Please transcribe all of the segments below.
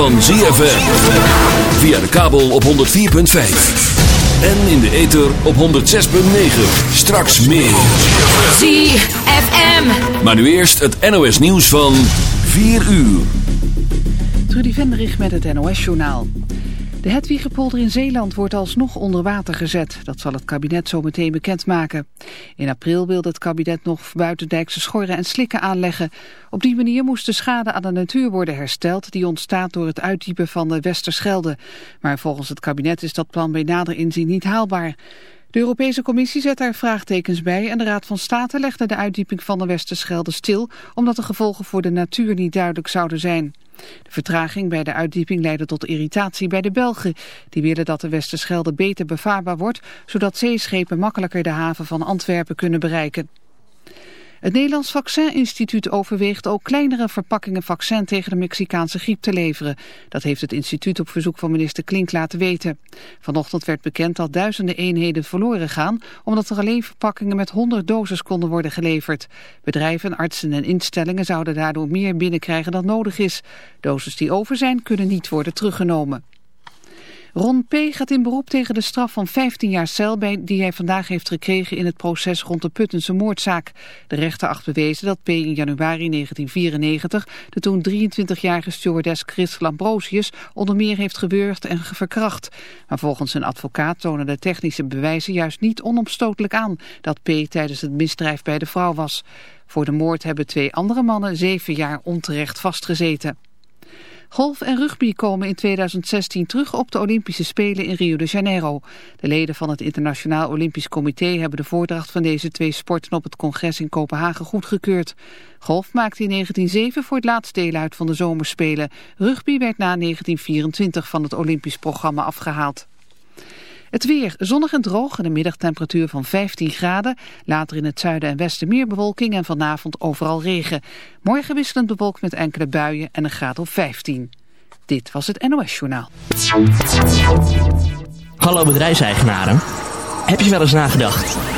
van ZFM. Via de kabel op 104.5. En in de ether op 106.9. Straks meer. ZFM. Maar nu eerst het NOS nieuws van 4 uur. Trudy Venderich met het NOS-journaal. De Hedwiggepolder in Zeeland wordt alsnog onder water gezet. Dat zal het kabinet zo meteen bekendmaken. In april wilde het kabinet nog buitendijkse schorren en slikken aanleggen. Op die manier moest de schade aan de natuur worden hersteld... die ontstaat door het uitdiepen van de Westerschelde. Maar volgens het kabinet is dat plan bij nader inzien niet haalbaar. De Europese Commissie zet daar vraagtekens bij... en de Raad van State legde de uitdieping van de Westerschelde stil... omdat de gevolgen voor de natuur niet duidelijk zouden zijn. De vertraging bij de uitdieping leidde tot irritatie bij de Belgen. Die willen dat de Westerschelde beter bevaarbaar wordt... zodat zeeschepen makkelijker de haven van Antwerpen kunnen bereiken. Het Nederlands Vaccininstituut overweegt ook kleinere verpakkingen vaccin tegen de Mexicaanse griep te leveren. Dat heeft het instituut op verzoek van minister Klink laten weten. Vanochtend werd bekend dat duizenden eenheden verloren gaan, omdat er alleen verpakkingen met 100 doses konden worden geleverd. Bedrijven, artsen en instellingen zouden daardoor meer binnenkrijgen dan nodig is. Doses die over zijn kunnen niet worden teruggenomen. Ron P. gaat in beroep tegen de straf van 15 jaar cel bij die hij vandaag heeft gekregen in het proces rond de Puttense moordzaak. De rechter acht bewezen dat P. in januari 1994 de toen 23-jarige stewardess Chris Lambrosius onder meer heeft gewurgd en verkracht. Maar volgens zijn advocaat tonen de technische bewijzen juist niet onomstotelijk aan dat P. tijdens het misdrijf bij de vrouw was. Voor de moord hebben twee andere mannen zeven jaar onterecht vastgezeten. Golf en rugby komen in 2016 terug op de Olympische Spelen in Rio de Janeiro. De leden van het Internationaal Olympisch Comité hebben de voordracht van deze twee sporten op het congres in Kopenhagen goedgekeurd. Golf maakte in 1907 voor het laatst deel uit van de zomerspelen. Rugby werd na 1924 van het Olympisch programma afgehaald. Het weer zonnig en droog en een middagtemperatuur van 15 graden. Later in het zuiden en westen meer bewolking en vanavond overal regen. Morgen wisselend bewolkt met enkele buien en een graad of 15. Dit was het NOS Journaal. Hallo bedrijfseigenaren. Heb je wel eens nagedacht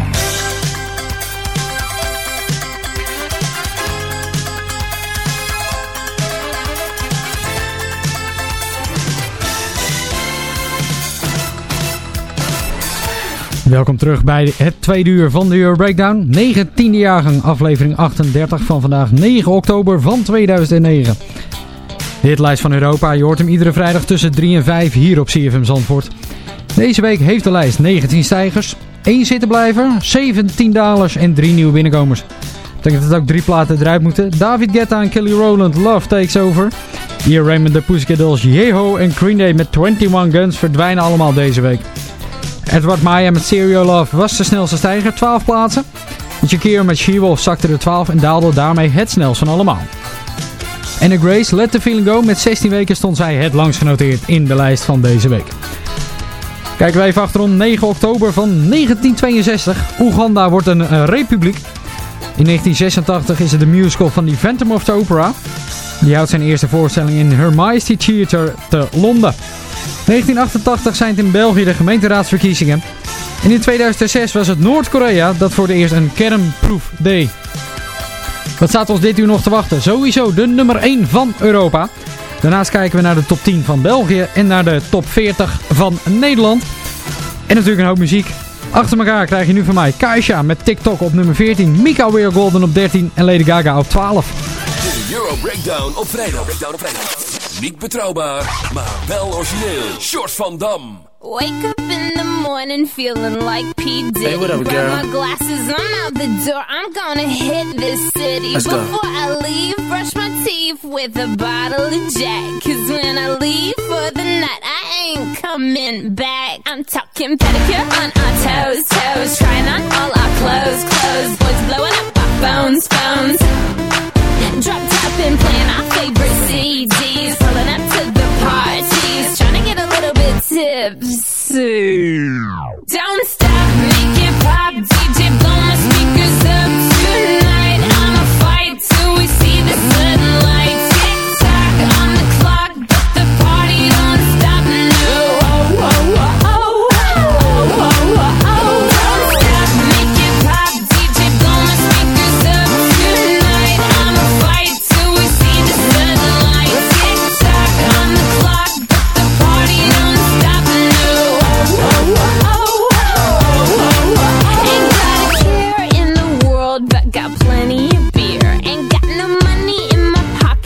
Welkom terug bij het tweede uur van de Euro Breakdown. 19e jaargang, aflevering 38 van vandaag 9 oktober van 2009. De hitlijst van Europa, je hoort hem iedere vrijdag tussen 3 en 5 hier op CFM Zandvoort. Deze week heeft de lijst 19 stijgers, 1 zittenblijver, 17 dalers en 3 nieuwe binnenkomers. Betekent dat ook drie platen eruit moeten. David Guetta en Kelly Rowland, Love Takes Over. Hier Raymond de Pussycat Dolls, Yeho en Green Day met 21 Guns verdwijnen allemaal deze week. Edward Maya met Serial Love was de snelste stijger, 12 plaatsen. Shakira met She-Wolf zakte er 12 en daalde daarmee het snelst van allemaal. Anna Grace, Let The Feeling Go, met 16 weken stond zij het langst genoteerd in de lijst van deze week. Kijken we even achterom, 9 oktober van 1962. Oeganda wordt een, een republiek. In 1986 is het de musical van The Phantom of the Opera. Die houdt zijn eerste voorstelling in Her Majesty Theatre te Londen. 1988 zijn het in België de gemeenteraadsverkiezingen. En in 2006 was het Noord-Korea dat voor de eerst een kernproef deed. Wat staat ons dit uur nog te wachten? Sowieso de nummer 1 van Europa. Daarnaast kijken we naar de top 10 van België en naar de top 40 van Nederland. En natuurlijk een hoop muziek. Achter elkaar krijg je nu van mij Kaisha met TikTok op nummer 14, Mika Weer Golden op 13 en Lady Gaga op 12. De Euro Breakdown op vrijdag. Breakdown op vrijdag. Niet betrouwbaar, maar wel origineel. Short van Dam. Wake up in the morning feeling like P. Diddy. Hey, what up, Grab girl? my glasses, I'm out the door. I'm gonna hit this city. Let's go. Before I leave, brush my teeth with a bottle of Jack. Cause when I leave for the night, I ain't coming back. I'm talking pedicure on our toes, toes. Trying on all our clothes, clothes. Boys blowing up our phones, phones. Drop top and playing our favorite CDs. Pulling up to the parties. Trying to get a little bit tipsy. Don't stop, make it pop.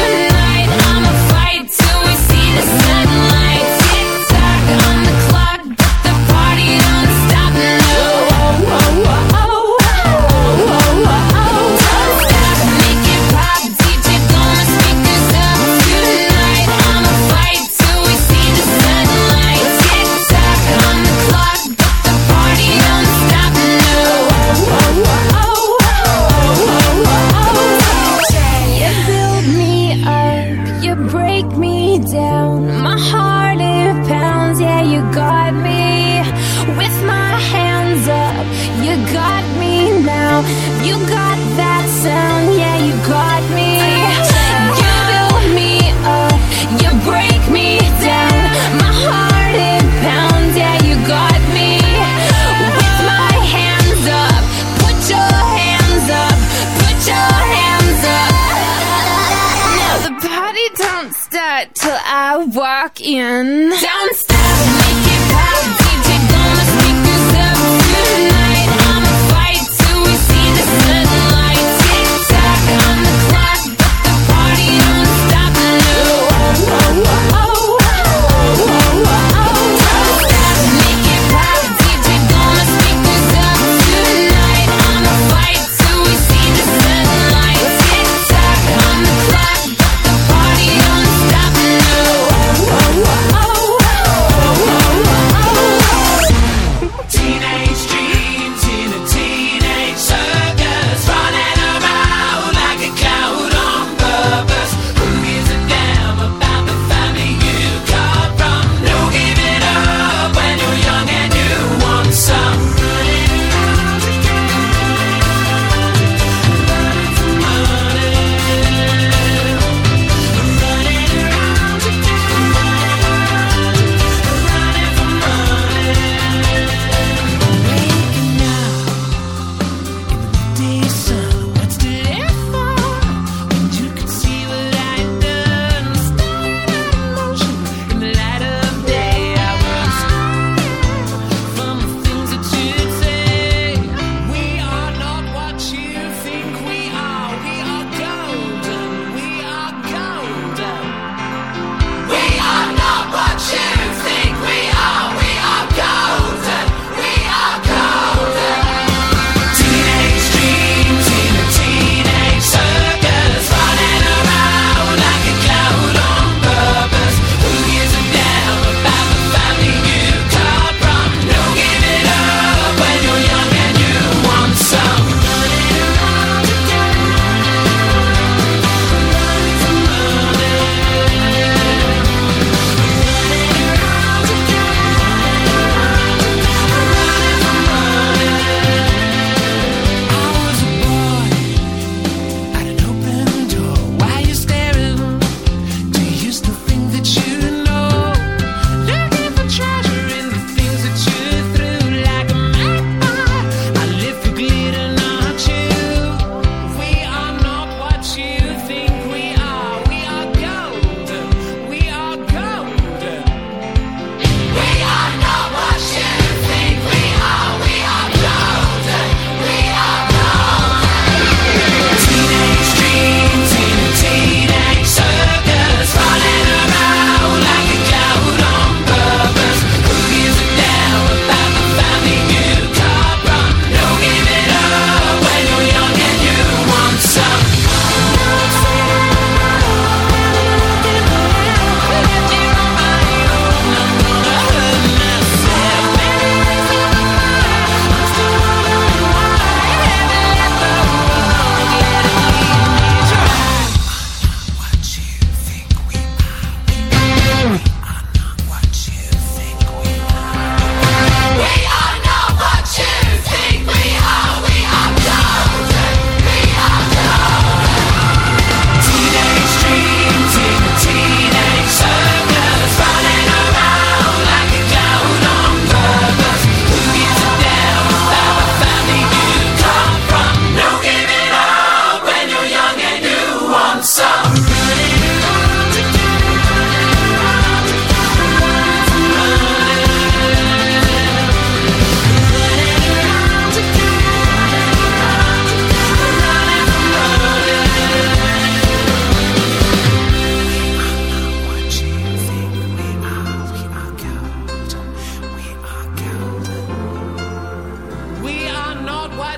Tonight. I'ma fight till we see the sunlight. In. Don't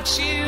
want you.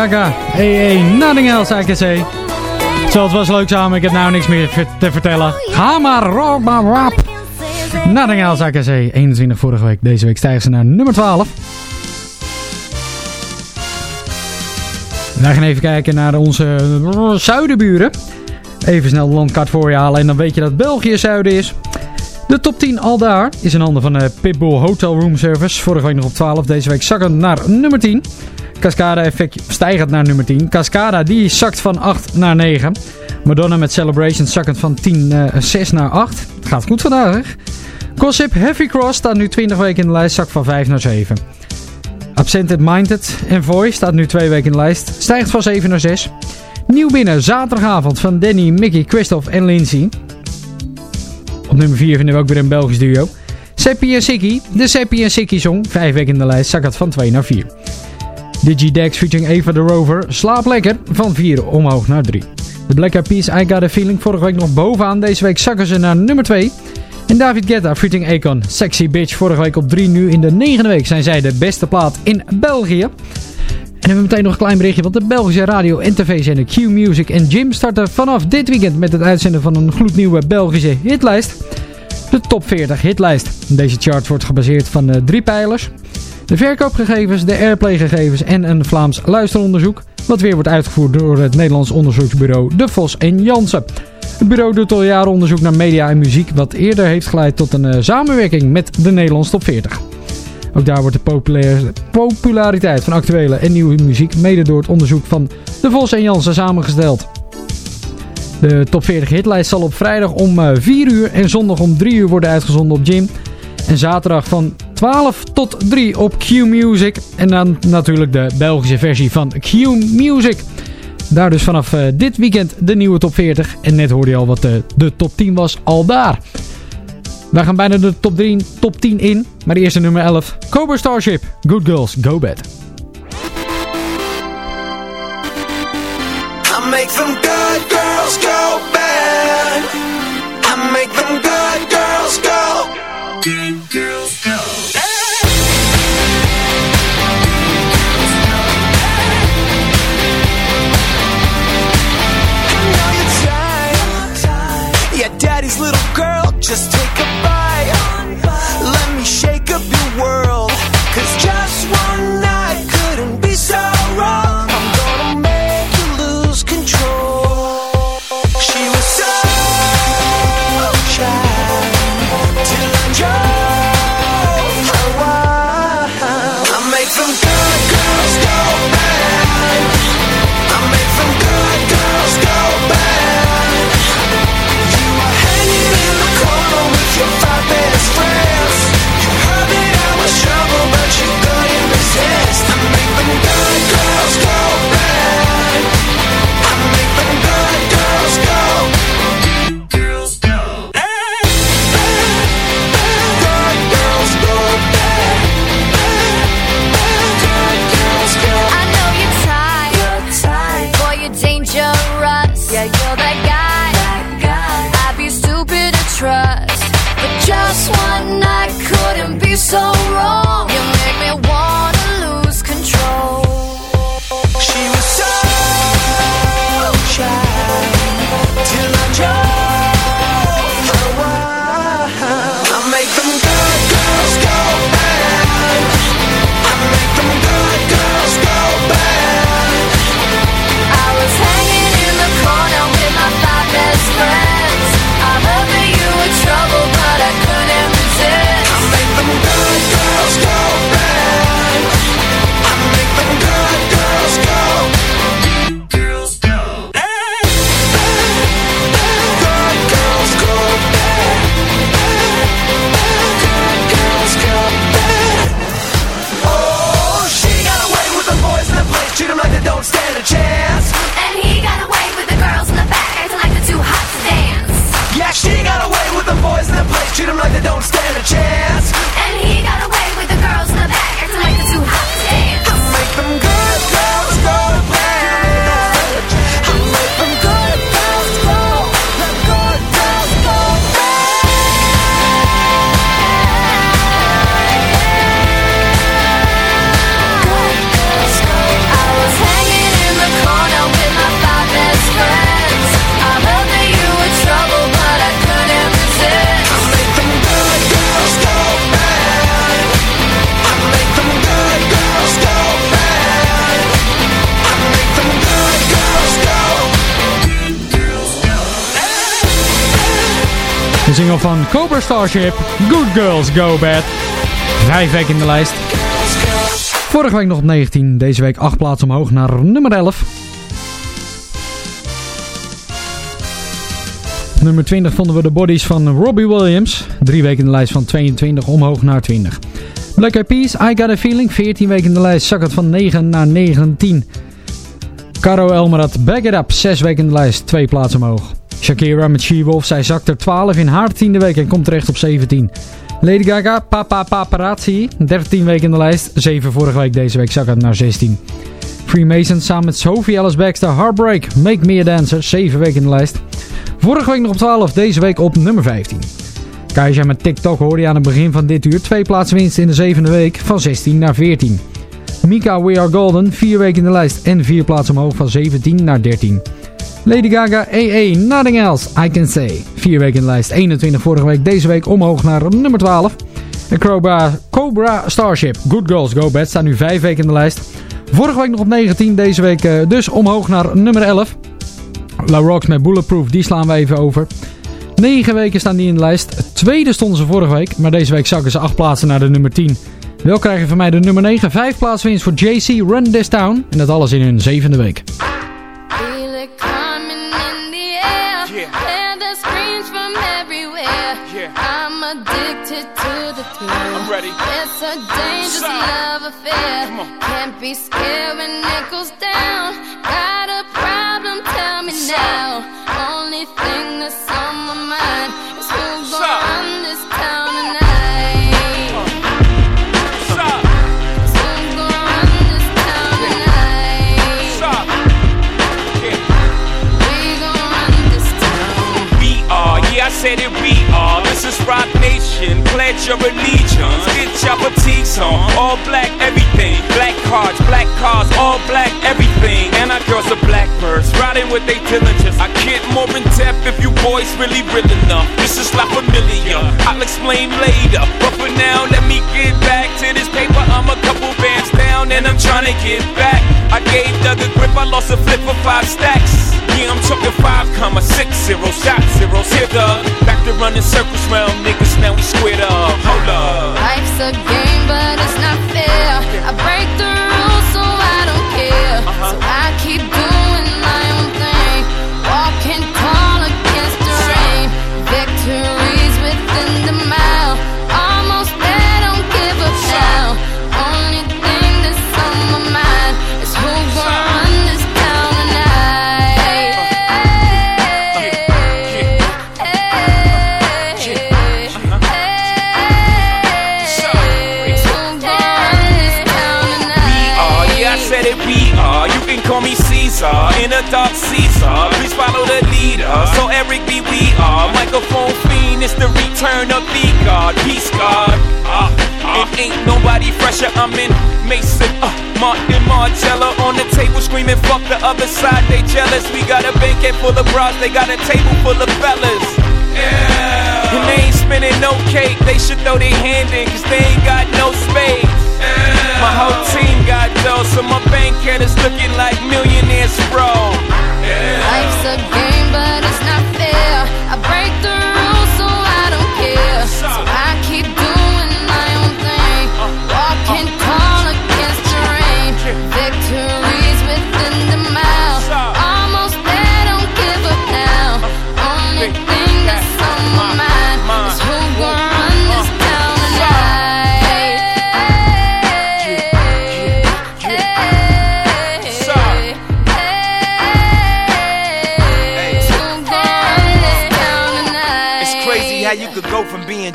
Gaga. Hey, nothing else I can say. Zo, het was leuk samen. Ik heb nou niks meer te vertellen. Ga maar, maar, rap. Nothing else I can say. 21 vorige week. Deze week stijgen ze naar nummer 12. Wij gaan even kijken naar onze zuidenburen. Even snel de landkaart voor je halen en dan weet je dat België zuiden is. De top 10 al daar is in handen van de Pitbull Hotel Room Service. Vorige week nog op 12, deze week zakkend naar nummer 10. Cascada Effect stijgend naar nummer 10. Cascada die zakt van 8 naar 9. Madonna met Celebration zakkend van 10, uh, 6 naar 8. Het gaat goed vandaag. Hè? Gossip Heavy Cross staat nu 20 weken in de lijst, zakt van 5 naar 7. Absented Minded Envoy staat nu 2 weken in de lijst, stijgt van 7 naar 6. Nieuw binnen zaterdagavond van Danny, Mickey, Christophe en Lindsay. Op nummer 4 vinden we ook weer een Belgisch duo. Seppi en Sikkie, de Seppi en Sikkie song, 5 weken in de lijst, zakt van 2 naar 4. Digidex featuring Eva the Rover, slaap lekker, van 4 omhoog naar 3. De Black Eyed Peas, I Got A Feeling, vorige week nog bovenaan, deze week zakken ze naar nummer 2. En David Guetta featuring Akon, Sexy Bitch, vorige week op 3, nu in de negende week zijn zij de beste plaat in België. En hebben we meteen nog een klein berichtje, want de Belgische radio en tv-zender Q Music en Jim starten vanaf dit weekend met het uitzenden van een gloednieuwe Belgische hitlijst. De top 40 hitlijst. Deze chart wordt gebaseerd van uh, drie pijlers. De verkoopgegevens, de airplaygegevens en een Vlaams luisteronderzoek. Wat weer wordt uitgevoerd door het Nederlands onderzoeksbureau De Vos en Jansen. Het bureau doet al jaren onderzoek naar media en muziek, wat eerder heeft geleid tot een uh, samenwerking met de Nederlands Top 40. Ook daar wordt de populariteit van actuele en nieuwe muziek mede door het onderzoek van De Vos en Jansen samengesteld. De top 40 hitlijst zal op vrijdag om 4 uh, uur en zondag om 3 uur worden uitgezonden op Jim. En zaterdag van 12 tot 3 op Q Music. En dan natuurlijk de Belgische versie van Q Music. Daar dus vanaf uh, dit weekend de nieuwe top 40. En net hoorde je al wat de, de top 10 was al daar. Wij gaan bijna de top, 3, top 10 in. Maar de eerste nummer 11. Cobra Starship. Good Girls, Go Bad. I make them good girls go bad. I make them good van Cobra Starship, Good Girls Go Bad. Vijf weken in de lijst. Vorige week nog op 19, deze week 8 plaatsen omhoog naar nummer 11. Nummer 20 vonden we de bodies van Robbie Williams. Drie weken in de lijst van 22 omhoog naar 20. Black Eyed Peas, I Got A Feeling. 14 weken in de lijst, zak het van 9 naar 19. Caro Elmerat, Back It Up. 6 weken in de lijst, 2 plaatsen omhoog. Shakira met She-Wolf, zij zakt er 12 in haar tiende week en komt terecht op 17. Lady Gaga, Papa Paparazzi, 13 weken in de lijst, 7 vorige week, deze week zak naar 16. Freemason samen met Sophie Alice Baxter, Heartbreak, Make Me A Dancer, 7 weken in de lijst. Vorige week nog op 12, deze week op nummer 15. Kaija met TikTok hoorde je aan het begin van dit uur. Twee plaatsen winst in de zevende week van 16 naar 14. Mika We Are Golden, vier weken in de lijst en vier plaatsen omhoog van 17 naar 13. Lady Gaga, AA, Nothing Else, I Can Say. Vier weken in de lijst, 21 vorige week, deze week omhoog naar nummer 12. En Cobra, Cobra Starship, Good Girls Go Bad, staan nu vijf weken in de lijst. Vorige week nog op 19, deze week uh, dus omhoog naar nummer 11. La Rocks met Bulletproof, die slaan we even over. 9 weken staan die in de lijst. Tweede stonden ze vorige week, maar deze week zakken ze 8 plaatsen naar de nummer 10. Wel krijgen van mij de nummer 9, 5 plaatsen winst voor JC Run This Town. En dat alles in hun zevende week. Ready. It's a dangerous love affair. Can't be scared when it goes down. Got a problem? Tell me now. Only thing that's on my mind is who's gonna run this town tonight. Who's gonna run this town tonight? We gonna run this town. We are, yeah, I said it, we. This is Rock Nation, pledge your allegiance. Get your fatigues on, all black everything. Black cards, black cars, all black everything. And our girls are blackbirds, riding with they diligence. I get more in depth if you boys really real enough. This is La Familia, I'll explain later. But for now, let me get back to this paper. I'm a couple bands down and I'm trying to get back. I gave Doug a grip, I lost a flip for five stacks. Yeah, I'm talking five comma six zero shot zeros. Here, Doug, back to running circles round niggas. Now we squared up. Hold up. Life's a game, but it's not fair. I break the rules, so I don't care. Uh-huh. So I other side, they jealous. We got a banquet full of bras, they got a table full of fellas. Yeah. And they ain't spinning no cake, they should throw their hand in, cause they ain't got no space. My whole team got dough, so my bank account is looking like millionaires, bro. Life's a game, but it's not fair. I break the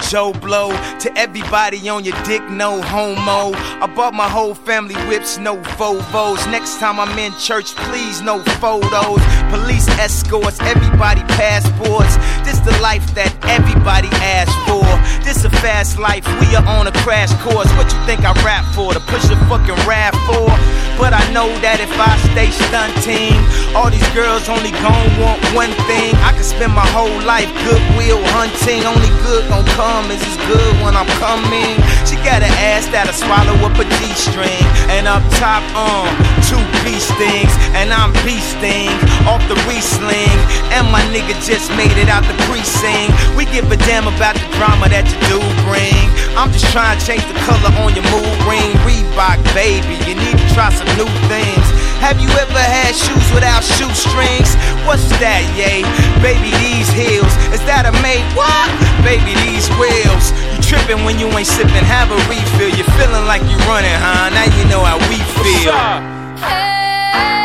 Joe Blow to everybody on your dick, no homo. I bought my whole family whips, no Vovos. Next time I'm in church, please, no photos. Police escorts, everybody passports. This the life that everybody asks for. This a fast life, we are on a crash course. What you think I rap for? To push a fucking rap for? But I know that if I stay stunting, all these girls only gon' want one thing. I could spend my whole life goodwill hunting. only good gon' come is as good when I'm coming. She got an ass that'll swallow up a G-string. And up top, um, two beast things. And I'm beasting off the re-sling. And my nigga just made it out the precinct. We give a damn about the drama that you do bring. I'm just trying to change the color on your mood ring. Reebok, baby, you need to try some new things. Have you ever had shoes without shoestrings? What's that, yay? Baby, these heels. Is that a made what? Baby, these wheels. You tripping when you ain't sipping, have a refill. You're feeling like you're running, huh? Now you know how we feel. Europe's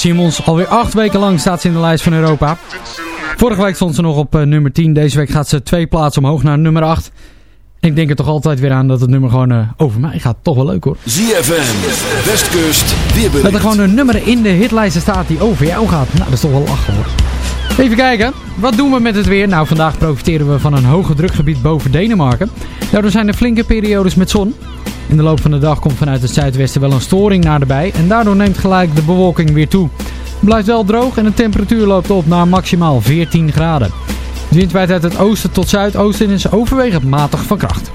Simons, alweer acht weken lang staat ze in de lijst van Europa. Vorige week stond ze nog op eh, nummer 10. Deze week gaat ze twee plaatsen omhoog naar nummer 8. Ik denk er toch altijd weer aan dat het nummer gewoon eh, over mij gaat. Toch wel leuk hoor. ZFM, Westkust, weerbericht. Dat er gewoon een nummer in de hitlijsten staat die over jou gaat. Nou, dat is toch wel lachen hoor. Even kijken, wat doen we met het weer? Nou, vandaag profiteren we van een hoge drukgebied boven Denemarken. Daardoor zijn er flinke periodes met zon. In de loop van de dag komt vanuit het zuidwesten wel een storing naderbij. En daardoor neemt gelijk de bewolking weer toe. Het blijft wel droog en de temperatuur loopt op naar maximaal 14 graden. De wind waait uit het oosten tot zuidoosten en is overwegend matig van kracht.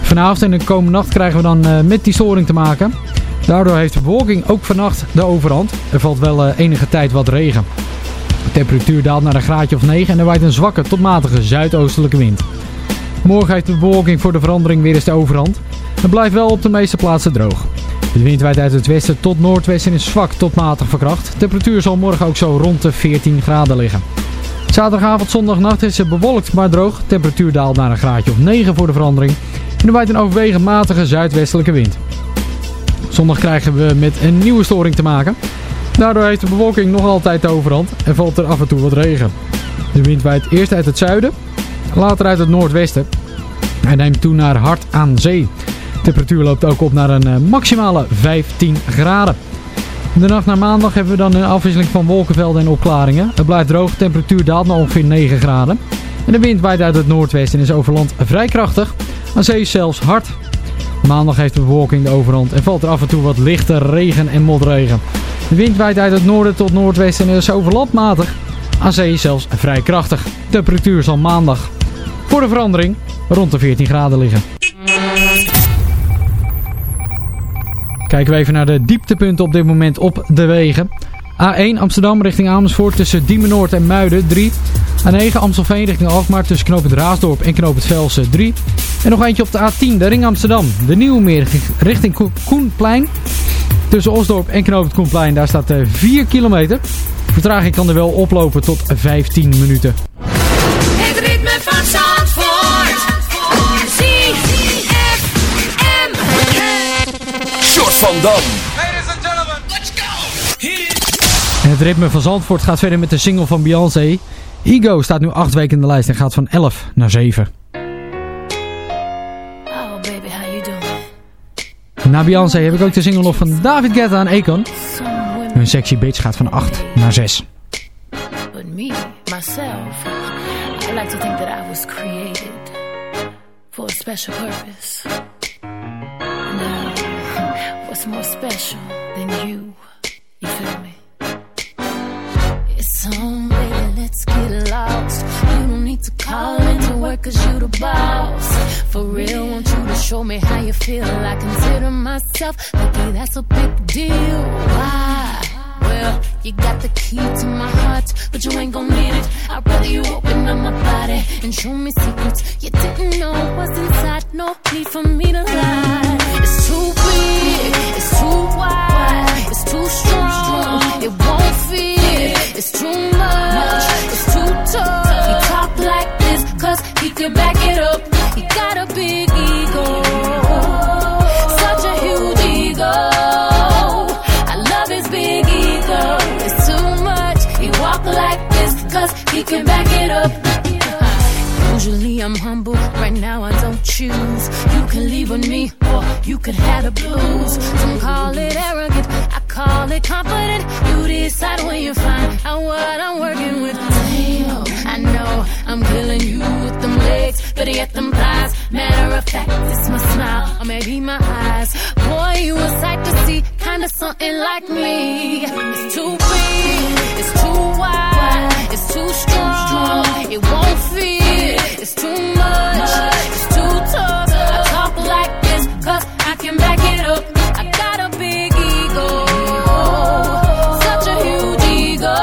Vanavond en de komende nacht krijgen we dan uh, met die storing te maken. Daardoor heeft de bewolking ook vannacht de overhand. Er valt wel uh, enige tijd wat regen. De temperatuur daalt naar een graadje of 9 en er waait een zwakke tot matige zuidoostelijke wind. Morgen heeft de bewolking voor de verandering weer eens de overhand. Het blijft wel op de meeste plaatsen droog. De wind waait uit het westen tot noordwesten is zwak tot matig verkracht. Temperatuur zal morgen ook zo rond de 14 graden liggen. Zaterdagavond, zondagnacht is het bewolkt maar droog. Temperatuur daalt naar een graadje of 9 voor de verandering. En er waait een overwegend matige zuidwestelijke wind. Zondag krijgen we met een nieuwe storing te maken. Daardoor heeft de bewolking nog altijd de overhand en valt er af en toe wat regen. De wind waait eerst uit het zuiden, later uit het noordwesten. Hij neemt toe naar hard aan zee. De temperatuur loopt ook op naar een eh, maximale 15 graden. De nacht naar maandag hebben we dan een afwisseling van wolkenvelden en opklaringen. Het blijft droog, de temperatuur daalt naar ongeveer 9 graden. En de wind waait uit het noordwesten en is over land vrij krachtig. Aan zee zelfs hard. Maandag heeft de bewolking de overhand en valt er af en toe wat lichte regen en motregen. De wind waait uit het noorden tot noordwesten en is over land matig. Aan zee zelfs vrij krachtig. Temperatuur zal maandag voor de verandering rond de 14 graden liggen. Kijken we even naar de dieptepunten op dit moment op de wegen. A1 Amsterdam richting Amersfoort tussen Diemen Noord en Muiden 3. A9 Amstelveen richting Alkmaar tussen Knoop het Raasdorp en Knoop het Velsen 3. En nog eentje op de A10, de Ring Amsterdam. De Nieuwmeer richting Koenplein. Tussen Osdorp en Knoop het Koenplein, daar staat 4 eh, kilometer. Vertraging kan er wel oplopen tot 15 minuten. Van Dam. En het ritme van Zandvoort gaat verder met de single van Beyoncé. Ego staat nu 8 weken in de lijst en gaat van 11 naar 7. Oh baby, how you doing? Na Beyoncé heb ik ook de single nog van David Guetta en Akon. Hun sexy bitch gaat van 8 naar 6. But me, myself, I like to think that I was created for a special purpose. More special than you? You feel me? It's on, baby, let's get lost. You don't need to call into work cause you the boss. For real, want you to show me how you feel. I consider myself lucky, that's a big deal. Why? Well, you got the key to my heart, but you ain't gon' need it. I'd rather you open up my body and show me secrets you didn't know what's inside. No need for me to lie. It's too big, it's too wide, it's too strong. It won't fit, it's too much, it's too tough. He talk like this, cause he can back it up. He got a big ego, Usually I'm humble, right now I don't choose. You can leave with me, or you could have the blues. Some call it arrogant, I call it confident. You decide when you find out what I'm working with. Damn, I know I'm killing you with them legs, but yet them thighs. Matter of fact, it's my smile, or maybe my eyes. Boy, you a sight to see, kinda something like me. It's too big, it's too wide, it's too strong. It won't fit, it's too much, it's too tough. I talk like this, cause I can back it up. I got a big ego, such a huge ego.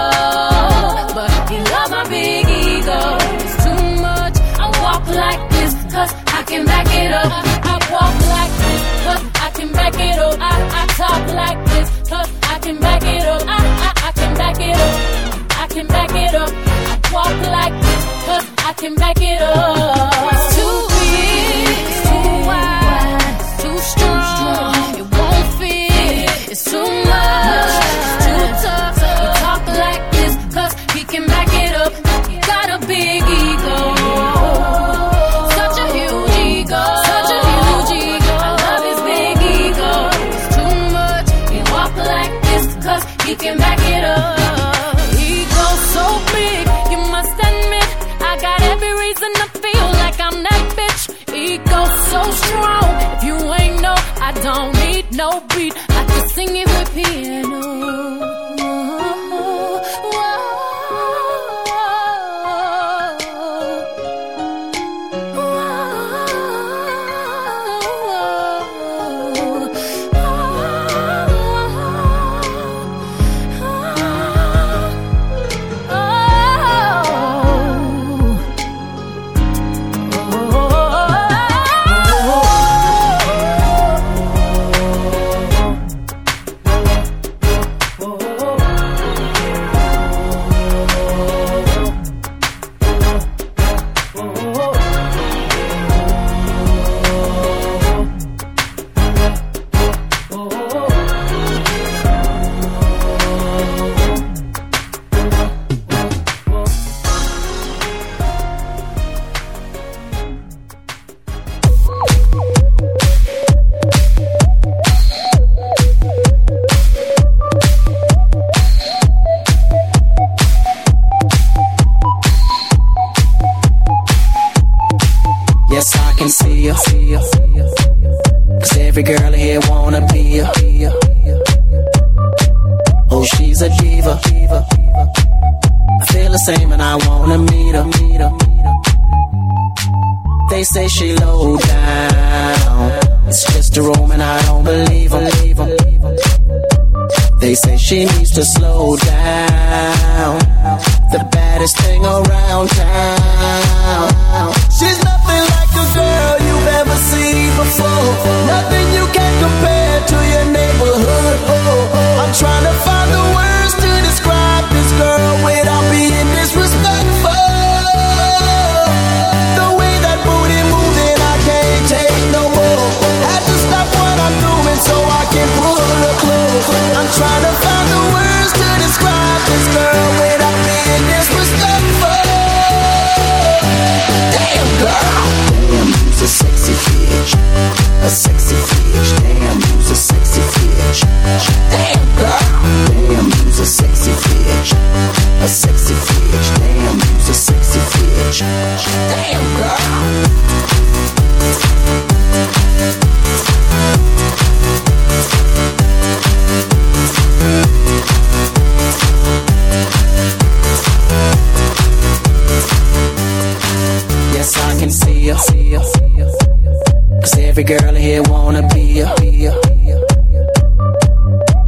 But he love my big ego, it's too much. I walk like this, cause I can back it up. I walk like this, cause I can back it up. I, I talk like this, cause I can back it up. I, can back it up. Same and I wanna meet her. Her. They say she low down. It's just a room and I don't believe them. They say she needs to slow down. The baddest thing around town. She's nothing like a girl you've ever seen before. Nothing you can compare to your neighborhood. Oh, I'm trying a sexy bitch, a sexy bitch. Damn you's a sexy bitch. Damn girl, damn you's a sexy bitch, a sexy bitch. Damn you's a sexy bitch. Damn girl. Every girl here wanna be her.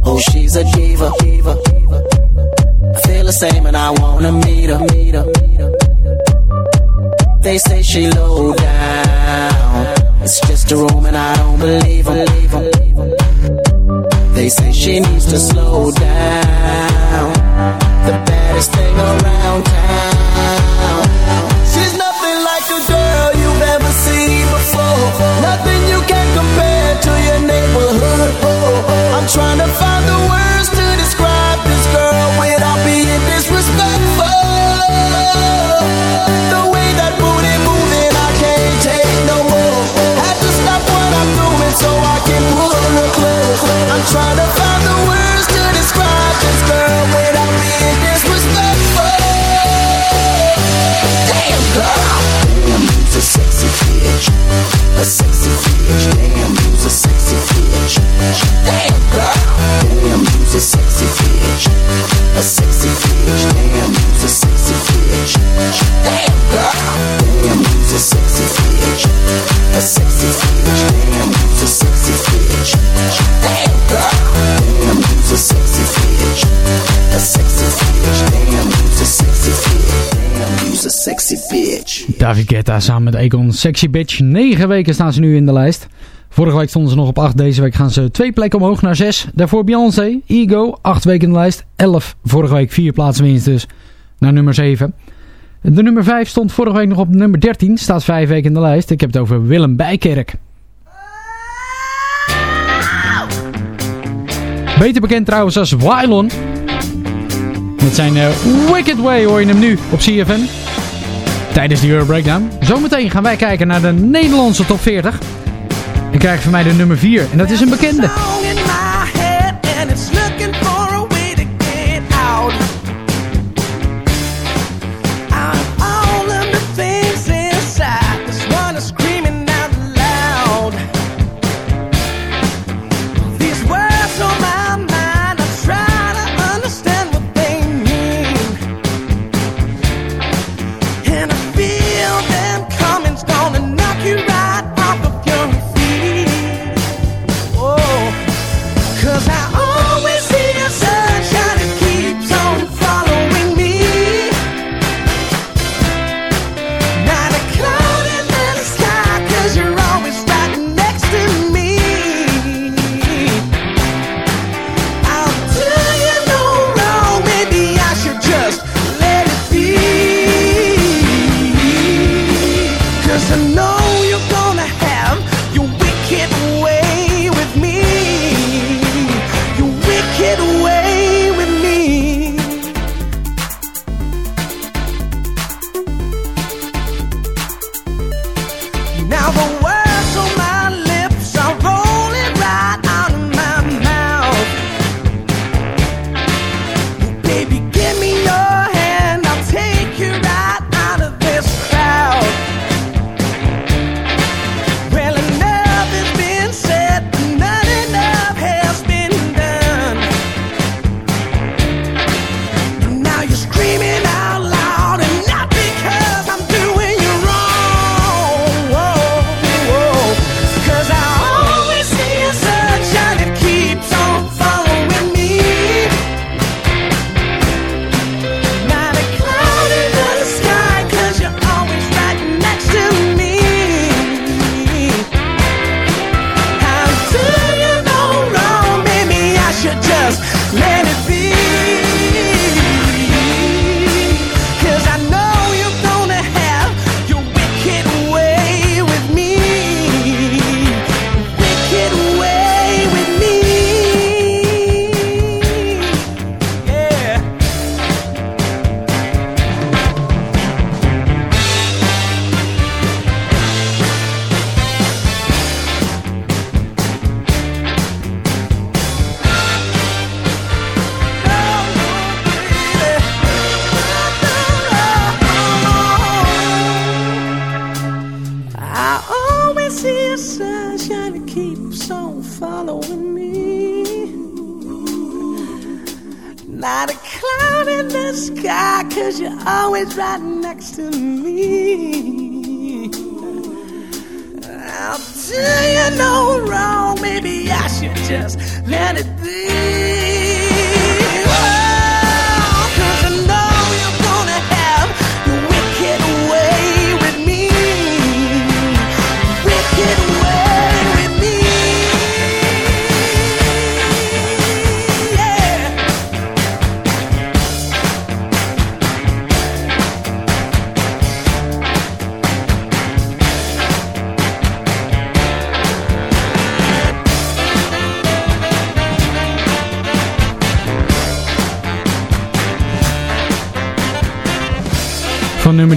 Oh, she's a diva. I feel the same and I wanna meet her. They say she low David samen met Akon Sexy Bitch. 9 weken staan ze nu in de lijst. Vorige week stonden ze nog op 8. Deze week gaan ze twee plekken omhoog naar 6. Daarvoor Beyoncé, Ego, 8 weken in de lijst. 11. Vorige week 4 plaatsen winst dus naar nummer 7. De nummer 5 stond vorige week nog op nummer 13. Staat 5 weken in de lijst. Ik heb het over Willem Bijkerk. Beter bekend trouwens als Wylon. Met zijn eh, Wicked Way hoor je hem nu op CFM. Tijdens de Euro Breakdown. Zometeen gaan wij kijken naar de Nederlandse top 40. En krijg van mij de nummer 4. En dat is een bekende.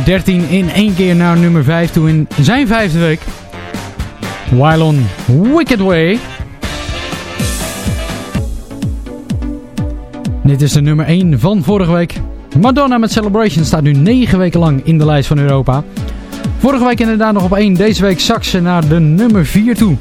13 in één keer naar nummer 5 toe in zijn vijfde week. Wylon Wicked Way. Dit is de nummer 1 van vorige week. Madonna met Celebration staat nu 9 weken lang in de lijst van Europa. Vorige week inderdaad nog op 1. Deze week zak ze naar de nummer 4 toe.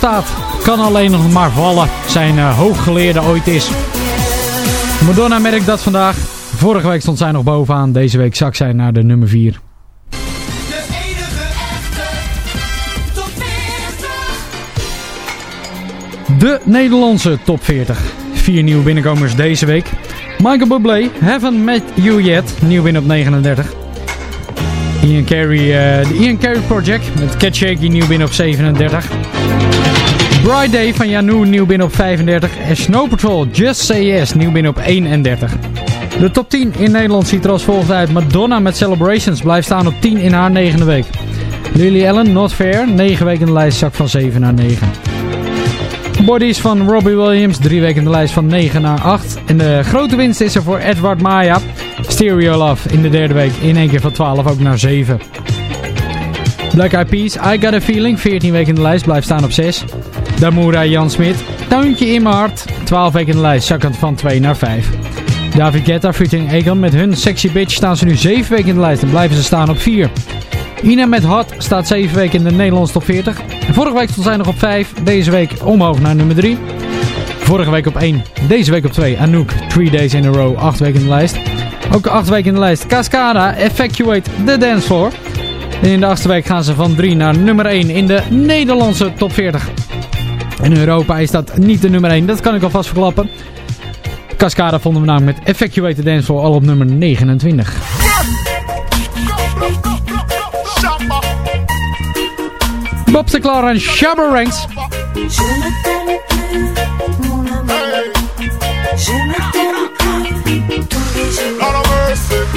staat, kan alleen nog maar vallen zijn uh, hooggeleerde ooit is. Madonna merkt dat vandaag. Vorige week stond zij nog bovenaan, deze week zak zij naar de nummer 4. De Nederlandse top 40. Vier nieuwe binnenkomers deze week. Michael Bublé, Heaven Met You Yet, nieuw binnen op 39. Ian Carey, eh, de Ian Carey Project met Cat nieuw binnen op 37. Bright Day van Janu, nieuw binnen op 35. En Snow Patrol, Just Say Yes, nieuw binnen op 31. De top 10 in Nederland ziet er als volgt uit. Madonna met Celebrations blijft staan op 10 in haar negende week. Lily Allen, Not Fair, 9 weken in de lijst, zak van 7 naar 9. Bodies van Robbie Williams, 3 weken in de lijst van 9 naar 8. En de grote winst is er voor Edward Maya. Stereo Love in de derde week in één keer van 12 ook naar 7. Black Eyed Peas, I Got A Feeling, 14 weken in de lijst, blijft staan op 6. Damura Jan Smit, Tuintje in mijn hart. 12 weken in de lijst, zakkend van 2 naar 5. David Guetta featuring Egan met hun Sexy Bitch staan ze nu 7 weken in de lijst en blijven ze staan op 4. Ina met Hot staat 7 weken in de Nederlandse top 40. En vorige week stond zij nog op 5, deze week omhoog naar nummer 3. Vorige week op 1, deze week op 2. Anouk, 3 days in a row, 8 weken in de lijst. Ook 8 weken in de lijst. Cascada, Effectuate the Dance Floor. En in de achtste week gaan ze van 3 naar nummer 1 in de Nederlandse top 40. In Europa is dat niet de nummer 1, dat kan ik alvast verklappen. Cascada vonden we namelijk met the Dance Floor al op nummer 29. Bob Sinclair en Shabba Ranks.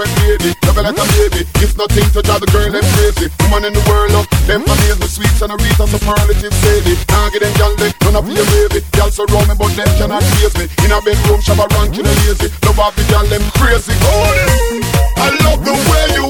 perfect lady. Love you like a baby. It's nothing to drive the girl them crazy. Woman in the world, love them amaze me sweet and a Rita superlative sadie. Can't get them gal they none of your baby. Gal surround me, but them cannot chase me. In a bedroom, shabba ranking and lazy. Love off the gal them crazy. Oh, I love the way you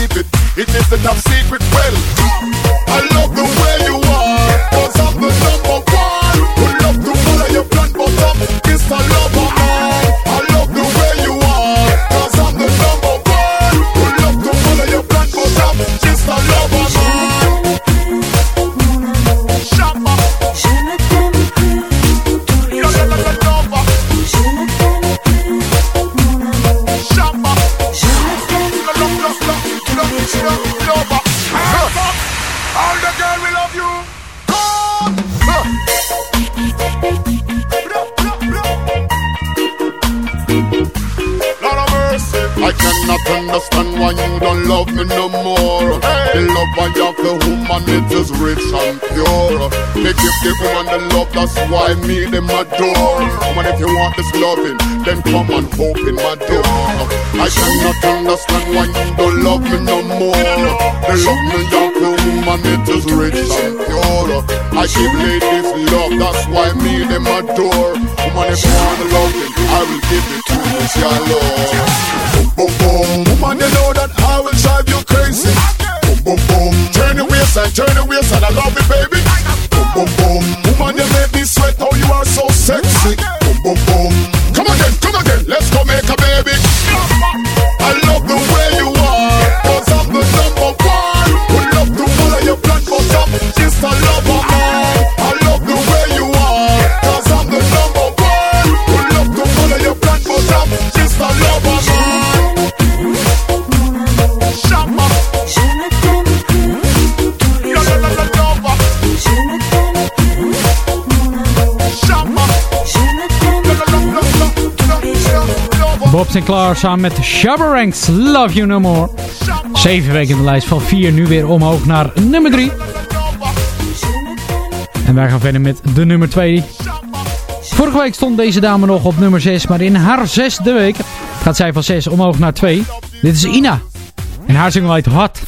keep it. It is the top secret. Well, that's why me them adore. Woman, if you want this loving, then come and open my door. I cannot understand why you don't love me no more. The love me for woman, it is rich and pure. I give ladies love, that's why me them adore. Woman, if you want loving, I will give it to you, your love. Boom, boom, boom. Woman, you know that I will drive you crazy. Boom, boom, boom. Turn the waist and turn the waist and I love it, baby. Bob Sinclair samen met Shabba Ranks, Love You No More. Zeven weken in de lijst van 4, nu weer omhoog naar nummer 3. En wij gaan verder met de nummer 2. Vorige week stond deze dame nog op nummer 6, maar in haar zesde week gaat zij van 6 omhoog naar 2. Dit is Ina. En haar single heet Hot.